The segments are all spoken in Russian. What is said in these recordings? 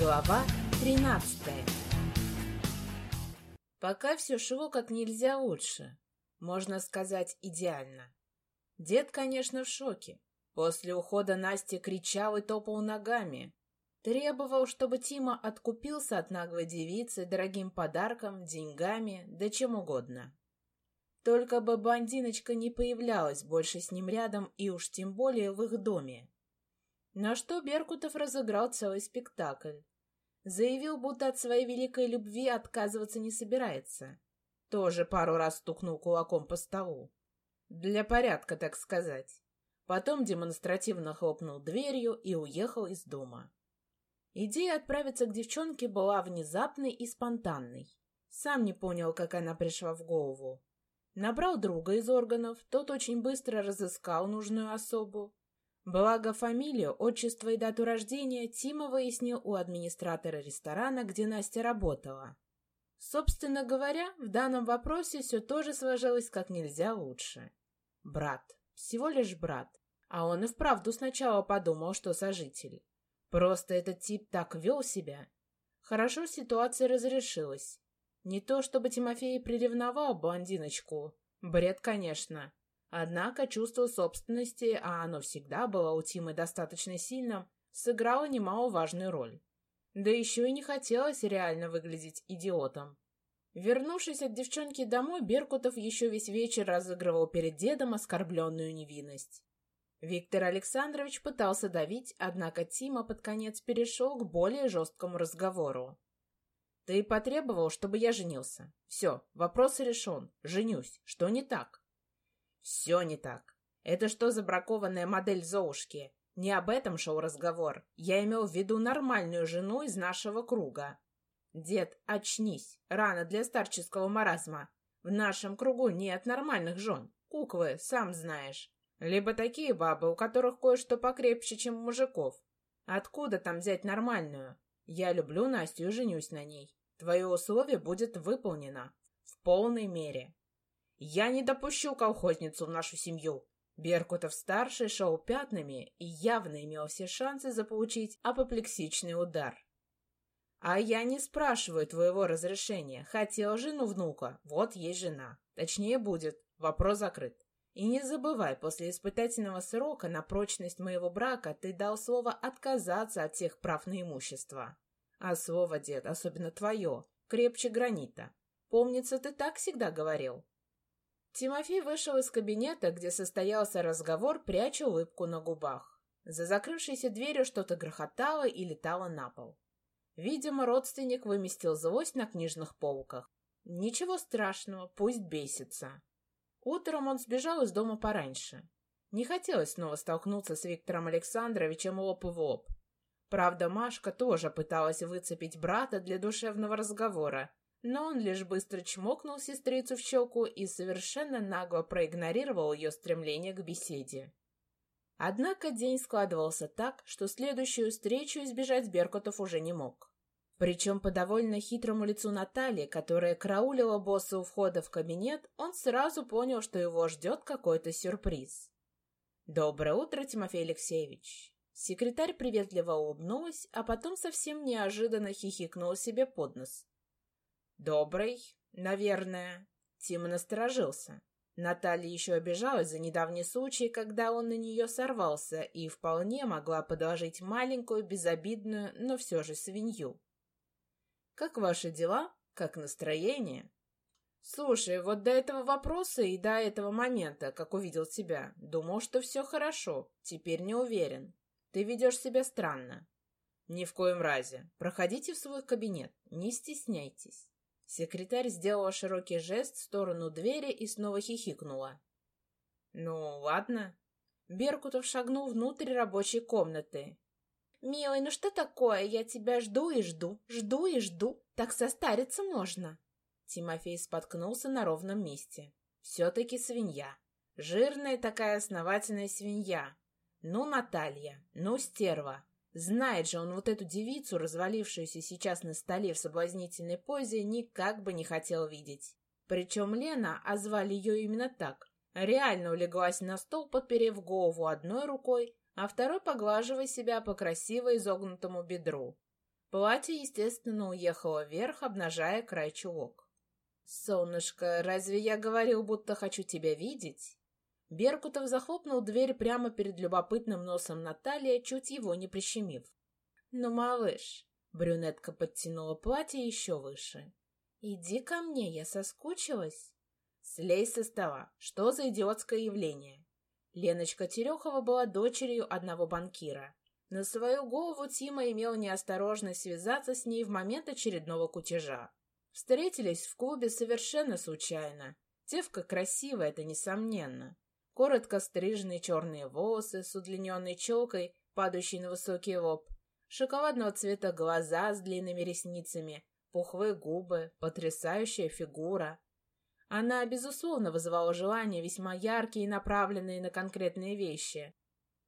Глава 13 Пока все шло как нельзя лучше. Можно сказать, идеально. Дед, конечно, в шоке. После ухода Насти кричал и топал ногами. Требовал, чтобы Тима откупился от наглой девицы дорогим подарком, деньгами, да чем угодно. Только бы бандиночка не появлялась больше с ним рядом и уж тем более в их доме. На что Беркутов разыграл целый спектакль. Заявил, будто от своей великой любви отказываться не собирается. Тоже пару раз стукнул кулаком по столу. Для порядка, так сказать. Потом демонстративно хлопнул дверью и уехал из дома. Идея отправиться к девчонке была внезапной и спонтанной. Сам не понял, как она пришла в голову. Набрал друга из органов, тот очень быстро разыскал нужную особу, Благо фамилию, отчество и дату рождения Тима выяснил у администратора ресторана, где Настя работала. Собственно говоря, в данном вопросе все тоже сложилось как нельзя лучше. Брат. Всего лишь брат. А он и вправду сначала подумал, что сожитель. Просто этот тип так вел себя. Хорошо ситуация разрешилась. Не то чтобы Тимофей приревновал блондиночку. Бред, конечно. Однако чувство собственности, а оно всегда было у Тимы достаточно сильным, сыграло немаловажную роль. Да еще и не хотелось реально выглядеть идиотом. Вернувшись от девчонки домой, Беркутов еще весь вечер разыгрывал перед дедом оскорбленную невинность. Виктор Александрович пытался давить, однако Тима под конец перешел к более жесткому разговору. «Ты потребовал, чтобы я женился. Все, вопрос решен. Женюсь. Что не так?» Все не так. Это что за бракованная модель Золушки? Не об этом шел разговор. Я имел в виду нормальную жену из нашего круга. Дед, очнись. Рано для старческого маразма. В нашем кругу нет нормальных жен. Куклы, сам знаешь. Либо такие бабы, у которых кое-что покрепче, чем у мужиков. Откуда там взять нормальную? Я люблю Настю и женюсь на ней. Твое условие будет выполнено. В полной мере. Я не допущу колхозницу в нашу семью. Беркутов-старший шел пятнами и явно имел все шансы заполучить апоплексичный удар. А я не спрашиваю твоего разрешения. Хотел жену внука. Вот есть жена. Точнее будет. Вопрос закрыт. И не забывай, после испытательного срока на прочность моего брака ты дал слово отказаться от всех прав на имущество. А слово, дед, особенно твое, крепче гранита. Помнится, ты так всегда говорил. Тимофей вышел из кабинета, где состоялся разговор, пряча улыбку на губах. За закрывшейся дверью что-то грохотало и летало на пол. Видимо, родственник выместил злость на книжных полках. Ничего страшного, пусть бесится. Утром он сбежал из дома пораньше. Не хотелось снова столкнуться с Виктором Александровичем лоб в лоб. Правда, Машка тоже пыталась выцепить брата для душевного разговора, но он лишь быстро чмокнул сестрицу в щеку и совершенно нагло проигнорировал ее стремление к беседе. Однако день складывался так, что следующую встречу избежать Беркутов уже не мог. Причем по довольно хитрому лицу Натальи, которая караулила босса у входа в кабинет, он сразу понял, что его ждет какой-то сюрприз. «Доброе утро, Тимофей Алексеевич!» Секретарь приветливо улыбнулась, а потом совсем неожиданно хихикнула себе под нос. «Добрый, наверное». Тима насторожился. Наталья еще обижалась за недавний случай, когда он на нее сорвался, и вполне могла подложить маленькую, безобидную, но все же свинью. «Как ваши дела? Как настроение?» «Слушай, вот до этого вопроса и до этого момента, как увидел тебя, думал, что все хорошо, теперь не уверен. Ты ведешь себя странно». «Ни в коем разе. Проходите в свой кабинет, не стесняйтесь». Секретарь сделала широкий жест в сторону двери и снова хихикнула. «Ну, ладно». Беркутов шагнул внутрь рабочей комнаты. «Милый, ну что такое? Я тебя жду и жду, жду и жду. Так состариться можно». Тимофей споткнулся на ровном месте. «Все-таки свинья. Жирная такая основательная свинья. Ну, Наталья, ну, стерва. Знает же он вот эту девицу, развалившуюся сейчас на столе в соблазнительной позе, никак бы не хотел видеть. Причем Лена, а звали ее именно так, реально улеглась на стол, подперев голову одной рукой, а второй поглаживая себя по красиво изогнутому бедру. Платье, естественно, уехало вверх, обнажая край чулок. «Солнышко, разве я говорил, будто хочу тебя видеть?» Беркутов захлопнул дверь прямо перед любопытным носом Натальи, чуть его не прищемив. «Ну, малыш!» — брюнетка подтянула платье еще выше. «Иди ко мне, я соскучилась». «Слей со стола. Что за идиотское явление?» Леночка Терехова была дочерью одного банкира. На свою голову Тима имел неосторожность связаться с ней в момент очередного кутежа. Встретились в клубе совершенно случайно. Девка красивая, это несомненно. Коротко стриженные черные волосы с удлиненной челкой, падающей на высокий лоб, шоколадного цвета глаза с длинными ресницами, пухлые губы, потрясающая фигура. Она, безусловно, вызывала желания весьма яркие и направленные на конкретные вещи.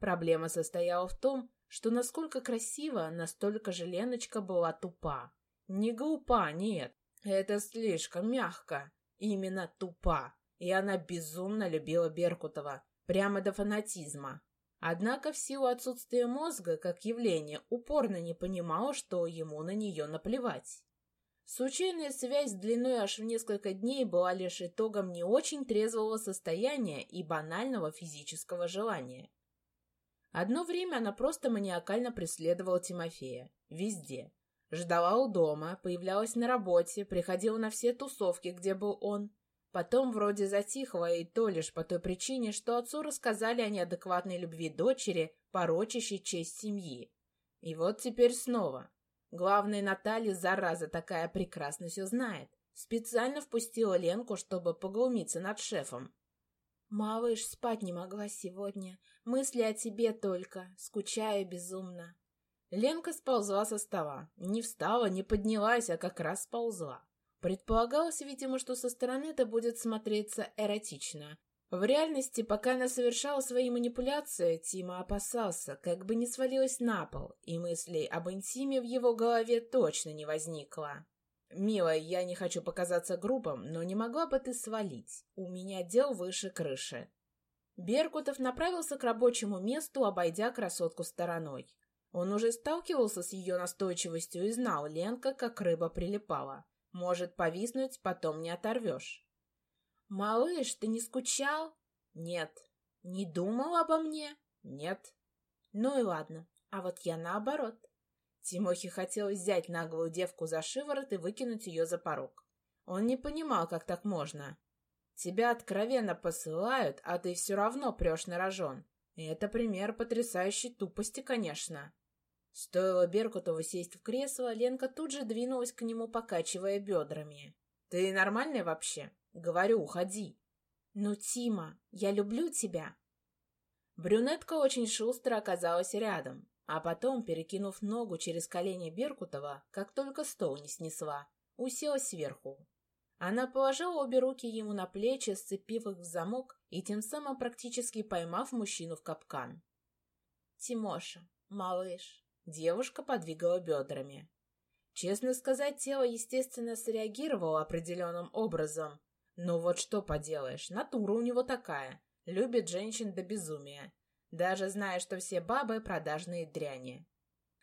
Проблема состояла в том, что насколько красиво, настолько же Леночка была тупа. Не глупа, нет, это слишком мягко. Именно тупа. И она безумно любила Беркутова, прямо до фанатизма. Однако в силу отсутствия мозга, как явление, упорно не понимала, что ему на нее наплевать. Случайная связь длиной аж в несколько дней была лишь итогом не очень трезвого состояния и банального физического желания. Одно время она просто маниакально преследовала Тимофея. Везде. Ждала у дома, появлялась на работе, приходила на все тусовки, где был он. Потом вроде затихла, и то лишь по той причине, что отцу рассказали о неадекватной любви дочери, порочащей честь семьи. И вот теперь снова. Главная Наталья, зараза такая, прекрасно все знает. Специально впустила Ленку, чтобы поглумиться над шефом. «Малыш, спать не могла сегодня. Мысли о тебе только. Скучаю безумно». Ленка сползла со стола. Не встала, не поднялась, а как раз сползла. Предполагалось, видимо, что со стороны это будет смотреться эротично, в реальности, пока она совершала свои манипуляции, Тима опасался, как бы не свалилась на пол, и мыслей об интиме в его голове точно не возникло. «Милая, я не хочу показаться грубым, но не могла бы ты свалить? У меня дел выше крыши». Беркутов направился к рабочему месту, обойдя красотку стороной. Он уже сталкивался с ее настойчивостью и знал, Ленка как рыба прилипала. Может повиснуть, потом не оторвешь. «Малыш, ты не скучал?» «Нет». «Не думал обо мне?» «Нет». «Ну и ладно. А вот я наоборот». Тимохе хотел взять наглую девку за шиворот и выкинуть ее за порог. Он не понимал, как так можно. Тебя откровенно посылают, а ты все равно прешь на рожон. И это пример потрясающей тупости, конечно. Стоило Беркутову сесть в кресло, Ленка тут же двинулась к нему, покачивая бедрами. «Ты нормальная вообще?» Говорю, уходи. Ну, Тима, я люблю тебя. Брюнетка очень шустро оказалась рядом, а потом, перекинув ногу через колени Беркутова, как только стол не снесла, уселась сверху. Она положила обе руки ему на плечи, сцепив их в замок и тем самым практически поймав мужчину в капкан. «Тимоша, малыш», — девушка подвигала бедрами. Честно сказать, тело, естественно, среагировало определенным образом, ну вот что поделаешь, натура у него такая. Любит женщин до безумия. Даже зная, что все бабы продажные дряни.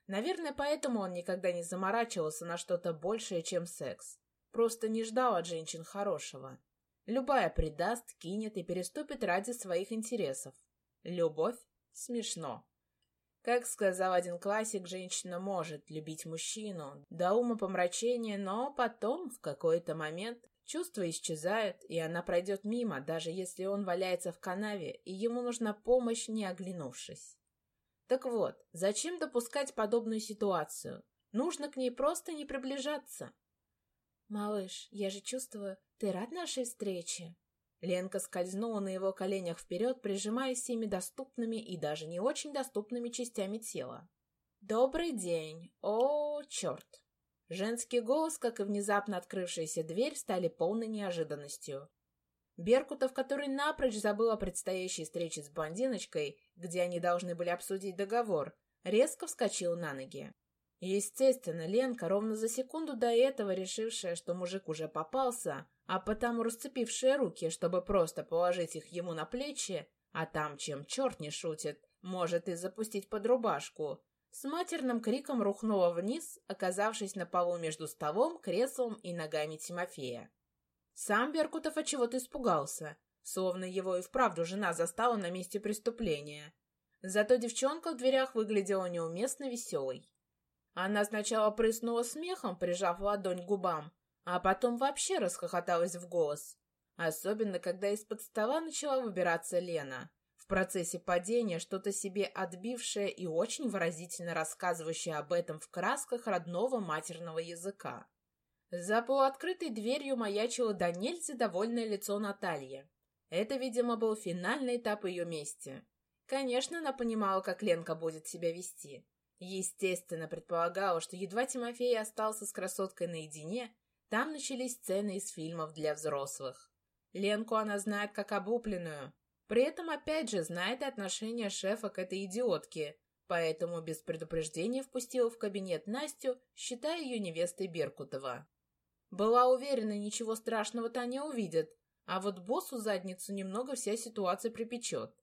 Наверное, поэтому он никогда не заморачивался на что-то большее, чем секс. Просто не ждал от женщин хорошего. Любая предаст, кинет и переступит ради своих интересов. Любовь? Смешно. Как сказал один классик, женщина может любить мужчину до ума помрачения, но потом, в какой-то момент, Чувства исчезают, и она пройдет мимо, даже если он валяется в канаве, и ему нужна помощь, не оглянувшись. Так вот, зачем допускать подобную ситуацию? Нужно к ней просто не приближаться. «Малыш, я же чувствую, ты рад нашей встрече?» Ленка скользнула на его коленях вперед, прижимаясь всеми доступными и даже не очень доступными частями тела. «Добрый день! О, черт!» Женский голос, как и внезапно открывшаяся дверь, стали полной неожиданностью. Беркутов, который напрочь забыл о предстоящей встрече с блондиночкой, где они должны были обсудить договор, резко вскочил на ноги. Естественно, Ленка, ровно за секунду до этого решившая, что мужик уже попался, а потому расцепившая руки, чтобы просто положить их ему на плечи, а там, чем черт не шутит, может и запустить под рубашку, с матерным криком рухнула вниз, оказавшись на полу между столом, креслом и ногами Тимофея. Сам Беркутов от чего-то испугался, словно его и вправду жена застала на месте преступления. Зато девчонка в дверях выглядела неуместно веселой. Она сначала прыснула смехом, прижав ладонь к губам, а потом вообще расхохоталась в голос. Особенно, когда из-под стола начала выбираться Лена, в процессе падения что-то себе отбившее и очень выразительно рассказывающее об этом в красках родного матерного языка. За полуоткрытой дверью маячило до нельзя довольное лицо Натальи. Это, видимо, был финальный этап ее мести. Конечно, она понимала, как Ленка будет себя вести. Естественно, предполагала, что едва Тимофей остался с красоткой наедине, там начались сцены из фильмов для взрослых. Ленку она знает как облупленную. При этом, опять же, знает и отношение шефа к этой идиотке, поэтому без предупреждения впустила в кабинет Настю, считая ее невестой Беркутова. Была уверена, ничего страшного та не увидит, а вот боссу задницу немного вся ситуация припечет.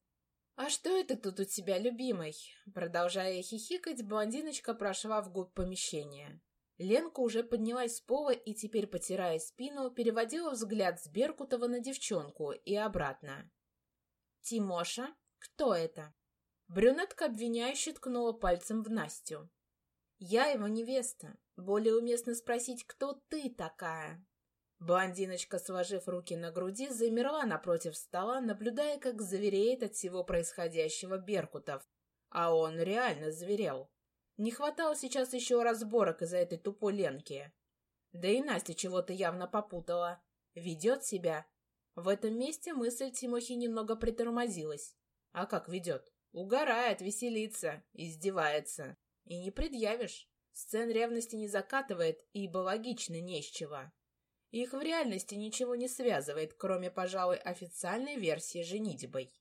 «А что это тут у тебя, любимый?» Продолжая хихикать, блондиночка прошла вглубь помещения. Ленка уже поднялась с пола и теперь, потирая спину, переводила взгляд с Беркутова на девчонку и обратно. «Тимоша? Кто это?» Брюнетка обвиняюще ткнула пальцем в Настю. «Я его невеста. Более уместно спросить, кто ты такая?» Блондиночка, сложив руки на груди, замерла напротив стола, наблюдая, как завереет от всего происходящего Беркутов. А он реально заверел. Не хватало сейчас еще разборок из-за этой тупой Ленки. Да и Настя чего-то явно попутала. Ведет себя. В этом месте мысль Тимохи немного притормозилась. А как ведет? Угорает, веселится, издевается. И не предъявишь. Сцен ревности не закатывает, ибо логично не с чего. Их в реальности ничего не связывает, кроме, пожалуй, официальной версии женитьбой.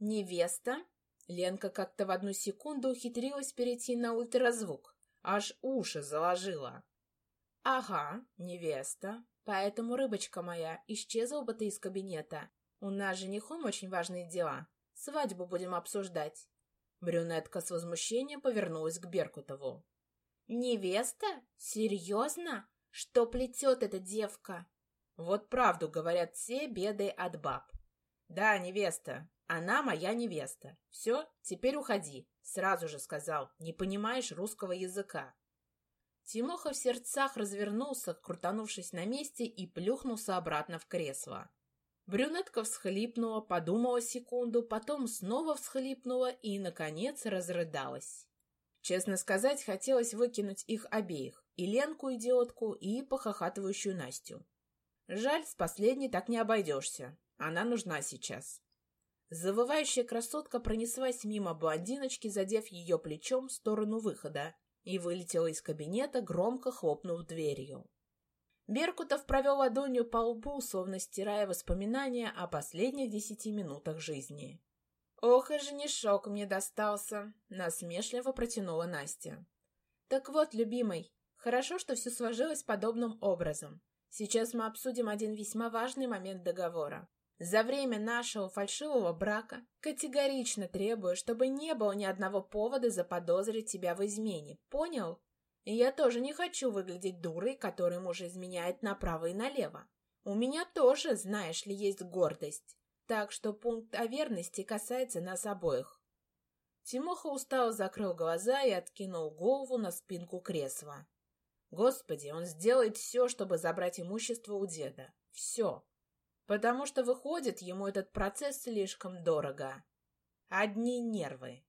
Невеста? Ленка как-то в одну секунду ухитрилась перейти на ультразвук. Аж уши заложила. Ага, невеста. Поэтому, рыбочка моя, исчезла бы ты из кабинета. У нас с женихом очень важные дела. Свадьбу будем обсуждать. Брюнетка с возмущением повернулась к Беркутову. «Невеста? Серьезно? Что плетет эта девка?» «Вот правду говорят все беды от баб». «Да, невеста. Она моя невеста. Все, теперь уходи. Сразу же сказал. Не понимаешь русского языка». Тимоха в сердцах развернулся, крутанувшись на месте, и плюхнулся обратно в кресло. Брюнетка всхлипнула, подумала секунду, потом снова всхлипнула и, наконец, разрыдалась. Честно сказать, хотелось выкинуть их обеих, и Ленку, идиотку, и похохатывающую Настю. Жаль, с последней так не обойдешься. Она нужна сейчас. Завывающая красотка пронеслась мимо блондиночки, задев ее плечом в сторону выхода, и вылетела из кабинета, громко хлопнув дверью. Беркутов провел ладонью по лбу, словно стирая воспоминания о последних десяти минутах жизни. «Ох, и женишок мне достался!» — насмешливо протянула Настя. «Так вот, любимый, хорошо, что все сложилось подобным образом. Сейчас мы обсудим один весьма важный момент договора. За время нашего фальшивого брака категорично требую, чтобы не было ни одного повода заподозрить тебя в измене. Понял? И я тоже не хочу выглядеть дурой, которой муж изменяет направо и налево. У меня тоже, знаешь ли, есть гордость. Так что пункт о верности касается нас обоих. Тимоха устало закрыл глаза и откинул голову на спинку кресла. Господи, он сделает все, чтобы забрать имущество у деда. Все. Потому что, выходит, ему этот процесс слишком дорого. Одни нервы.